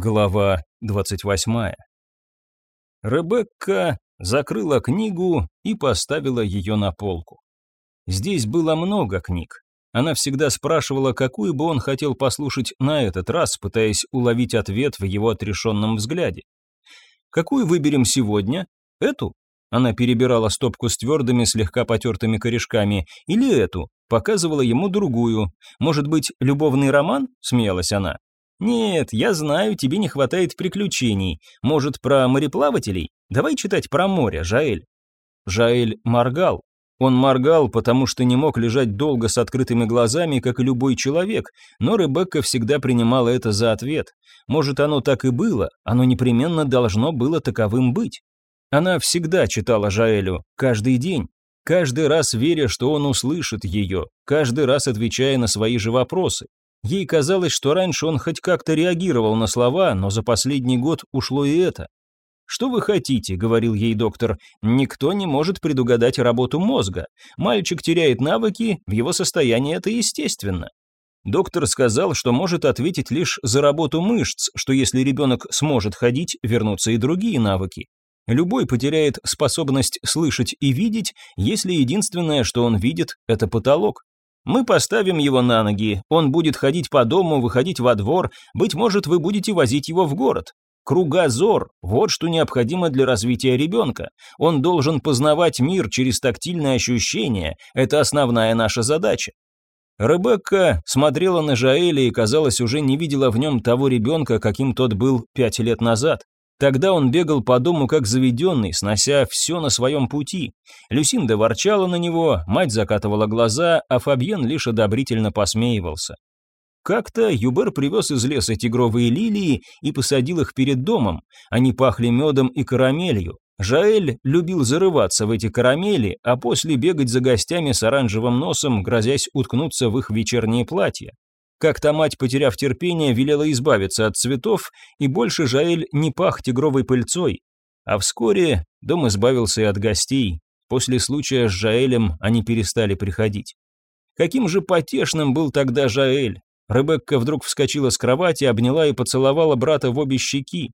Глава 28. Ребекка закрыла книгу и поставила ее на полку. Здесь было много книг. Она всегда спрашивала, какую бы он хотел послушать на этот раз, пытаясь уловить ответ в его отрешенном взгляде. «Какую выберем сегодня? Эту?» Она перебирала стопку с твердыми, слегка потертыми корешками. «Или эту?» Показывала ему другую. «Может быть, любовный роман?» – смеялась она. «Нет, я знаю, тебе не хватает приключений. Может, про мореплавателей? Давай читать про море, Жаэль». Жаэль моргал. Он моргал, потому что не мог лежать долго с открытыми глазами, как и любой человек, но Ребекка всегда принимала это за ответ. Может, оно так и было, оно непременно должно было таковым быть. Она всегда читала Жаэлю, каждый день, каждый раз веря, что он услышит ее, каждый раз отвечая на свои же вопросы. Ей казалось, что раньше он хоть как-то реагировал на слова, но за последний год ушло и это. «Что вы хотите?» — говорил ей доктор. «Никто не может предугадать работу мозга. Мальчик теряет навыки, в его состоянии это естественно». Доктор сказал, что может ответить лишь за работу мышц, что если ребенок сможет ходить, вернутся и другие навыки. Любой потеряет способность слышать и видеть, если единственное, что он видит, это потолок. Мы поставим его на ноги, он будет ходить по дому, выходить во двор, быть может, вы будете возить его в город. Кругозор – вот что необходимо для развития ребенка. Он должен познавать мир через тактильные ощущения, это основная наша задача. Ребекка смотрела на Жаэля и, казалось, уже не видела в нем того ребенка, каким тот был пять лет назад. Тогда он бегал по дому как заведенный, снося все на своем пути. Люсинда ворчала на него, мать закатывала глаза, а Фабьен лишь одобрительно посмеивался. Как-то Юбер привез из леса тигровые лилии и посадил их перед домом. Они пахли медом и карамелью. Жаэль любил зарываться в эти карамели, а после бегать за гостями с оранжевым носом, грозясь уткнуться в их вечерние платья. Как-то мать, потеряв терпение, велела избавиться от цветов, и больше Жаэль не пах тигровой пыльцой. А вскоре дом избавился и от гостей. После случая с Жаэлем они перестали приходить. Каким же потешным был тогда Жаэль. Ребекка вдруг вскочила с кровати, обняла и поцеловала брата в обе щеки.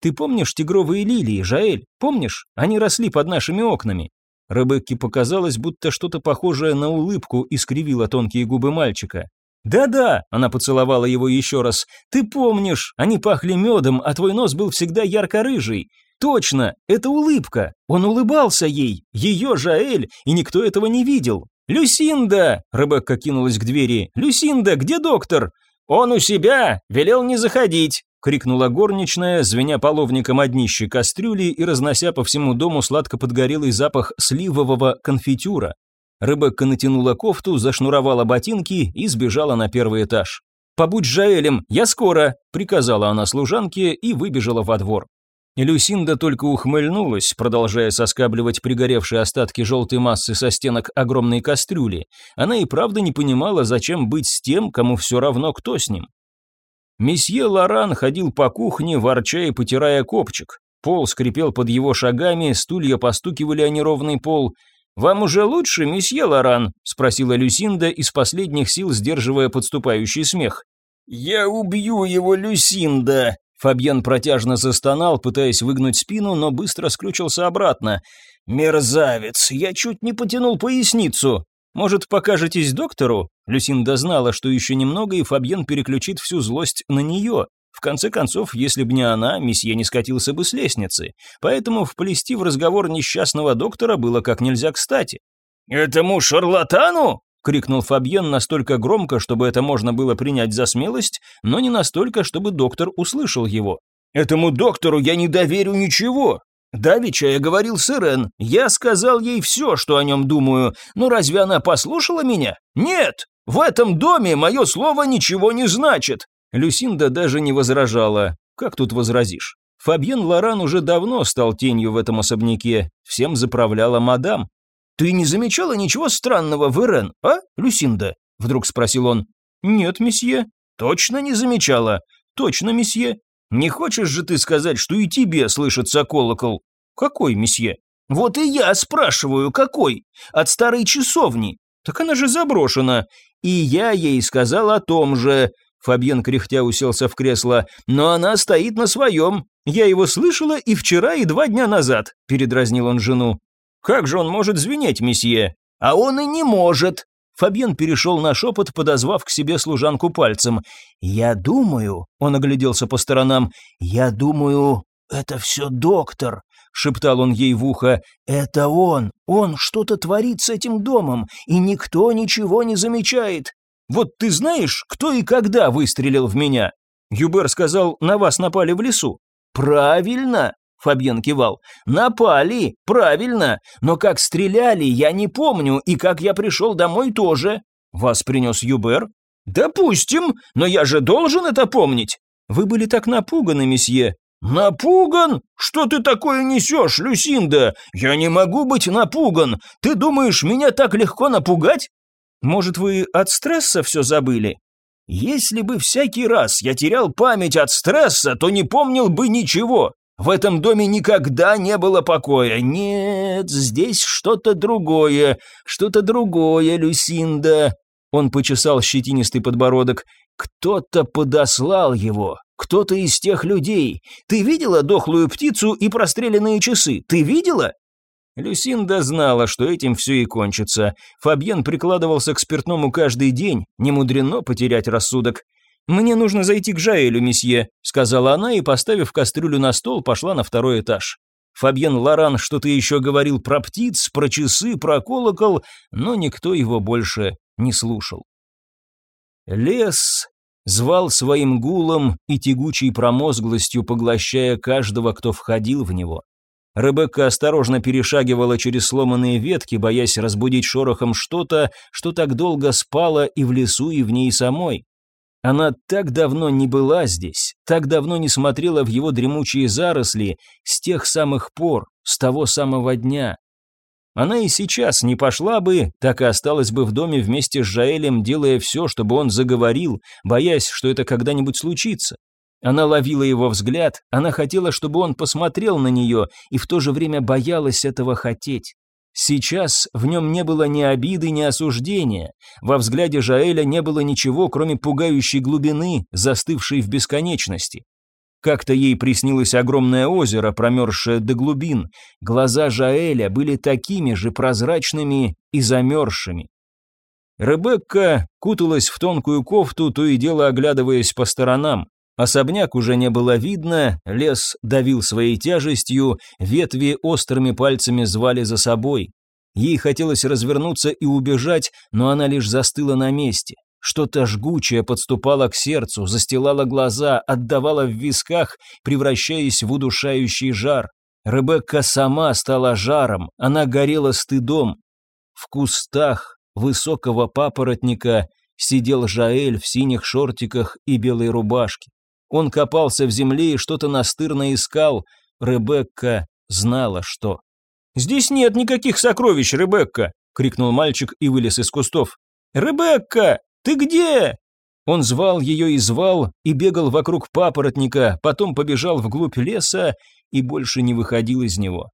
«Ты помнишь тигровые лилии, Жаэль? Помнишь? Они росли под нашими окнами». Ребекке показалось, будто что-то похожее на улыбку искривило тонкие губы мальчика. «Да-да», — она поцеловала его еще раз, — «ты помнишь, они пахли медом, а твой нос был всегда ярко-рыжий. Точно, это улыбка. Он улыбался ей, ее Жаэль, и никто этого не видел. «Люсинда!» — Ребекка кинулась к двери. «Люсинда, где доктор?» «Он у себя! Велел не заходить!» — крикнула горничная, звеня половником о днище кастрюли и разнося по всему дому сладко подгорелый запах сливового конфитюра. Ребекка натянула кофту, зашнуровала ботинки и сбежала на первый этаж. «Побудь с Жаэлем, я скоро!» – приказала она служанке и выбежала во двор. Люсинда только ухмыльнулась, продолжая соскабливать пригоревшие остатки желтой массы со стенок огромной кастрюли. Она и правда не понимала, зачем быть с тем, кому все равно, кто с ним. Месье Лоран ходил по кухне, ворча и потирая копчик. Пол скрипел под его шагами, стулья постукивали о неровный пол – «Вам уже лучше, месье Лоран?» – спросила Люсинда, из последних сил сдерживая подступающий смех. «Я убью его, Люсинда!» Фабьен протяжно застонал, пытаясь выгнуть спину, но быстро скрючился обратно. «Мерзавец! Я чуть не потянул поясницу!» «Может, покажетесь доктору?» Люсинда знала, что еще немного, и Фабьен переключит всю злость на нее. В конце концов, если бы не она, месье не скатился бы с лестницы, поэтому вплести в разговор несчастного доктора было как нельзя кстати. «Этому шарлатану?» — крикнул Фабьен настолько громко, чтобы это можно было принять за смелость, но не настолько, чтобы доктор услышал его. «Этому доктору я не доверю ничего. Давеча я говорил с Ирен, я сказал ей все, что о нем думаю, но разве она послушала меня? Нет! В этом доме мое слово ничего не значит. Люсинда даже не возражала. Как тут возразишь? Фабьен Лоран уже давно стал тенью в этом особняке, всем заправляла мадам. «Ты не замечала ничего странного в Ирен, а, Люсинда?» – вдруг спросил он. «Нет, месье». «Точно не замечала?» «Точно, месье». «Не хочешь же ты сказать, что и тебе слышится колокол?» «Какой, месье?» «Вот и я спрашиваю, какой? От старой часовни. Так она же заброшена. И я ей сказал о том же. Фабьен кряхтя уселся в кресло. «Но она стоит на своем. Я его слышала и вчера, и два дня назад», — передразнил он жену. «Как же он может звенеть, месье?» «А он и не может», Фабьен перешел на шепот, подозвав к себе служанку пальцем. «Я думаю», — он огляделся по сторонам, — «я думаю, это все доктор», — шептал он ей в ухо. «Это он, он что-то творит с этим домом, и никто ничего не замечает. Вот ты знаешь, кто и когда выстрелил в меня?» Юбер сказал, на вас напали в лесу. «Правильно!» Фабьен кивал. «Напали, правильно, но как стреляли, я не помню, и как я пришел домой тоже. Вас принес Юбер?» «Допустим, но я же должен это помнить!» «Вы были так напуганы, месье!» «Напуган? Что ты такое несешь, Люсинда? Я не могу быть напуган! Ты думаешь, меня так легко напугать?» «Может, вы от стресса все забыли?» «Если бы всякий раз я терял память от стресса, то не помнил бы ничего. В этом доме никогда не было покоя. Нет, здесь что-то другое, что-то другое, Люсинда. Он почесал щетинистый подбородок. Кто-то подослал его, кто-то из тех людей. Ты видела дохлую птицу и простреленные часы? Ты видела? Люсинда знала, что этим все и кончится. Фабьен прикладывался к спиртному каждый день, не мудрено потерять рассудок. «Мне нужно зайти к Жаэлю, месье», — сказала она и, поставив кастрюлю на стол, пошла на второй этаж. Фабьен Лоран что-то еще говорил про птиц, про часы, про колокол, но никто его больше не слушал. Лес звал своим гулом и тягучей промозглостью, поглощая каждого, кто входил в него. Ребекка осторожно перешагивала через сломанные ветки, боясь разбудить шорохом что-то, что так долго спало и в лесу, и в ней самой. Она так давно не была здесь, так давно не смотрела в его дремучие заросли, с тех самых пор, с того самого дня. Она и сейчас не пошла бы, так и осталась бы в доме вместе с Жаэлем, делая все, чтобы он заговорил, боясь, что это когда-нибудь случится. Она ловила его взгляд, она хотела, чтобы он посмотрел на нее, и в то же время боялась этого хотеть. Сейчас в нем не было ни обиды, ни осуждения. Во взгляде Жаэля не было ничего, кроме пугающей глубины, застывшей в бесконечности. Как-то ей приснилось огромное озеро, промерзшее до глубин. Глаза Жаэля были такими же прозрачными и замерзшими. Ребекка куталась в тонкую кофту, то и дело оглядываясь по сторонам. Особняк уже не было видно, лес давил своей тяжестью, ветви острыми пальцами звали за собой. Ей хотелось развернуться и убежать, но она лишь застыла на месте. Что-то жгучее подступало к сердцу, застилало глаза, отдавало в висках, превращаясь в удушающий жар. Ребекка сама стала жаром, она горела стыдом. В кустах высокого папоротника сидел Жаэль в синих шортиках и белой рубашке. Он копался в земле и что-то настырно искал. Ребекка знала, что. «Здесь нет никаких сокровищ, Ребекка!» — крикнул мальчик и вылез из кустов. «Ребекка, ты где?» Он звал ее и звал, и бегал вокруг папоротника, потом побежал вглубь леса и больше не выходил из него.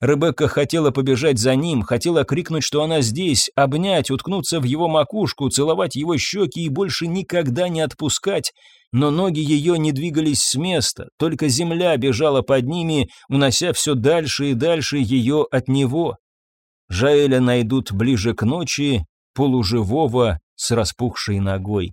Ребекка хотела побежать за ним, хотела крикнуть, что она здесь, обнять, уткнуться в его макушку, целовать его щеки и больше никогда не отпускать, но ноги ее не двигались с места, только земля бежала под ними, унося все дальше и дальше ее от него. Жаэля найдут ближе к ночи, полуживого, с распухшей ногой.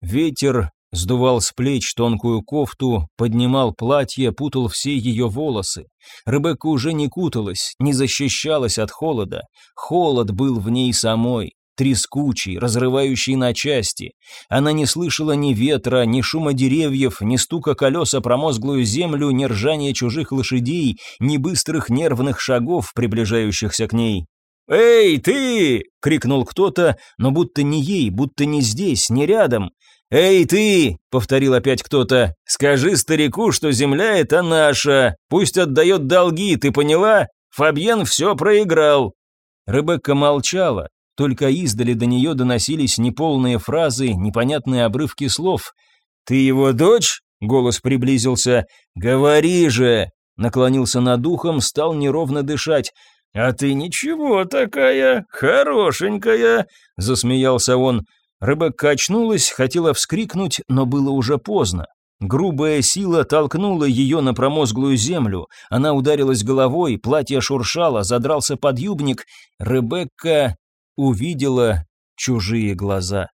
Ветер Сдувал с плеч тонкую кофту, поднимал платье, путал все ее волосы. Ребекка уже не куталась, не защищалась от холода. Холод был в ней самой, трескучий, разрывающий на части. Она не слышала ни ветра, ни шума деревьев, ни стука колеса промозглую землю, ни ржания чужих лошадей, ни быстрых нервных шагов, приближающихся к ней. «Эй, ты!» — крикнул кто-то, но будто не ей, будто не здесь, не рядом. «Эй, ты!» — повторил опять кто-то. «Скажи старику, что земля это наша. Пусть отдает долги, ты поняла? Фабьен все проиграл». Ребекка молчала, только издали до нее доносились неполные фразы, непонятные обрывки слов. «Ты его дочь?» — голос приблизился. «Говори же!» — наклонился над ухом, стал неровно дышать. «А ты ничего такая, хорошенькая!» — засмеялся он. Ребекка очнулась, хотела вскрикнуть, но было уже поздно. Грубая сила толкнула ее на промозглую землю. Она ударилась головой, платье шуршало, задрался подъюбник. Ребекка увидела чужие глаза.